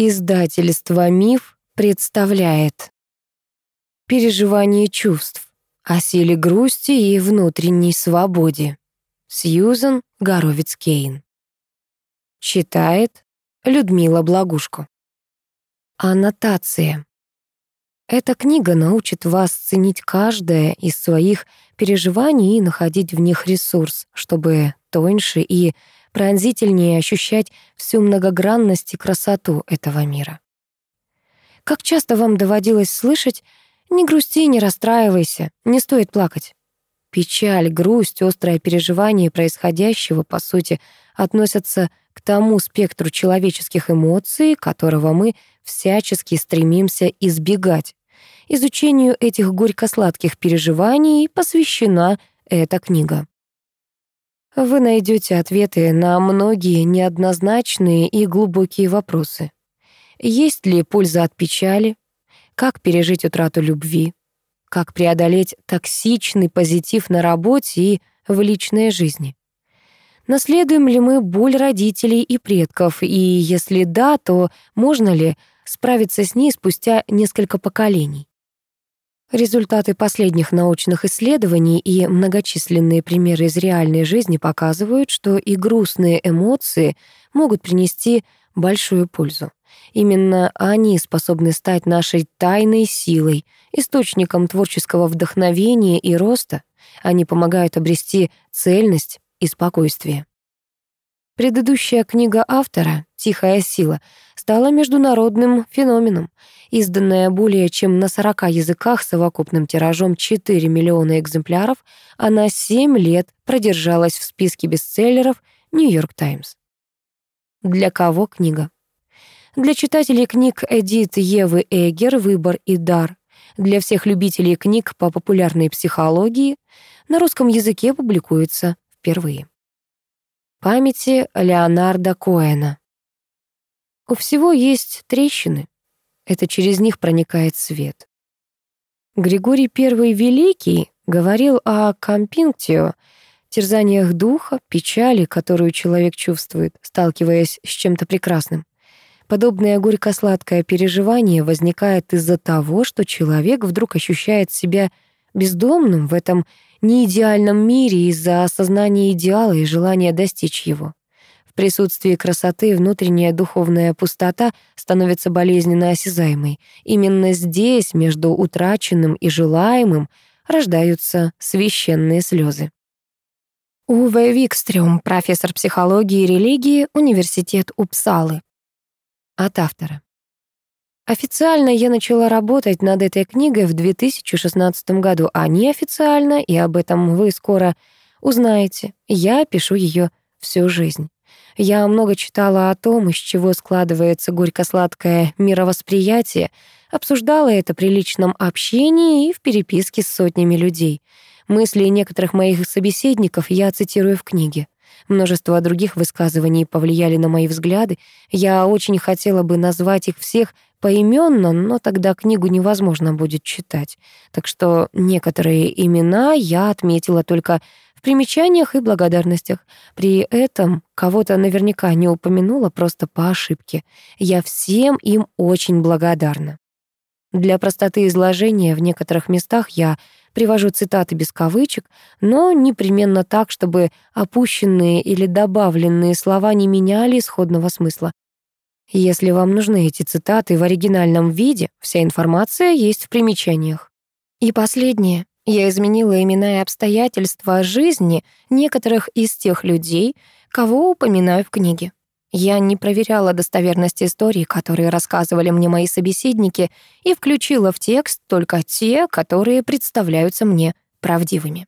Издательство «Миф» представляет Переживание чувств о силе грусти и внутренней свободе. Сьюзен Горовец-Кейн. Читает Людмила Благушко. Аннотация. Эта книга научит вас ценить каждое из своих переживаний и находить в них ресурс, чтобы тоньше и пронзительнее ощущать всю многогранность и красоту этого мира. Как часто вам доводилось слышать «Не грусти, не расстраивайся, не стоит плакать». Печаль, грусть, острое переживание происходящего, по сути, относятся к тому спектру человеческих эмоций, которого мы всячески стремимся избегать. Изучению этих горько-сладких переживаний посвящена эта книга. Вы найдете ответы на многие неоднозначные и глубокие вопросы. Есть ли польза от печали? Как пережить утрату любви? Как преодолеть токсичный позитив на работе и в личной жизни? Наследуем ли мы боль родителей и предков? И если да, то можно ли справиться с ней спустя несколько поколений? Результаты последних научных исследований и многочисленные примеры из реальной жизни показывают, что и грустные эмоции могут принести большую пользу. Именно они способны стать нашей тайной силой, источником творческого вдохновения и роста. Они помогают обрести цельность и спокойствие. Предыдущая книга автора «Тихая сила» стала международным феноменом. Изданная более чем на 40 языках совокупным тиражом 4 миллиона экземпляров, она 7 лет продержалась в списке бестселлеров «Нью-Йорк Таймс». Для кого книга? Для читателей книг Эдит Евы Эгер «Выбор и дар», для всех любителей книг по популярной психологии на русском языке публикуется впервые. Памяти Леонарда Коэна. У всего есть трещины. Это через них проникает свет. Григорий I Великий говорил о компинктио, терзаниях духа, печали, которую человек чувствует, сталкиваясь с чем-то прекрасным. Подобное горько-сладкое переживание возникает из-за того, что человек вдруг ощущает себя бездомным в этом неидеальном мире из-за осознания идеала и желания достичь его. Присутствии красоты внутренняя духовная пустота становится болезненно осязаемой. Именно здесь, между утраченным и желаемым, рождаются священные слезы. Уве Викстрюм, профессор психологии и религии, Университет Упсалы. От автора. Официально я начала работать над этой книгой в 2016 году, а неофициально, и об этом вы скоро узнаете, я пишу ее всю жизнь. Я много читала о том, из чего складывается горько-сладкое мировосприятие, обсуждала это при личном общении и в переписке с сотнями людей. Мысли некоторых моих собеседников я цитирую в книге. Множество других высказываний повлияли на мои взгляды. Я очень хотела бы назвать их всех поименно, но тогда книгу невозможно будет читать. Так что некоторые имена я отметила только в примечаниях и благодарностях. При этом кого-то наверняка не упомянула просто по ошибке. Я всем им очень благодарна. Для простоты изложения в некоторых местах я привожу цитаты без кавычек, но непременно так, чтобы опущенные или добавленные слова не меняли исходного смысла. Если вам нужны эти цитаты в оригинальном виде, вся информация есть в примечаниях. И последнее. Я изменила имена и обстоятельства жизни некоторых из тех людей, кого упоминаю в книге. Я не проверяла достоверность историй, которые рассказывали мне мои собеседники, и включила в текст только те, которые представляются мне правдивыми.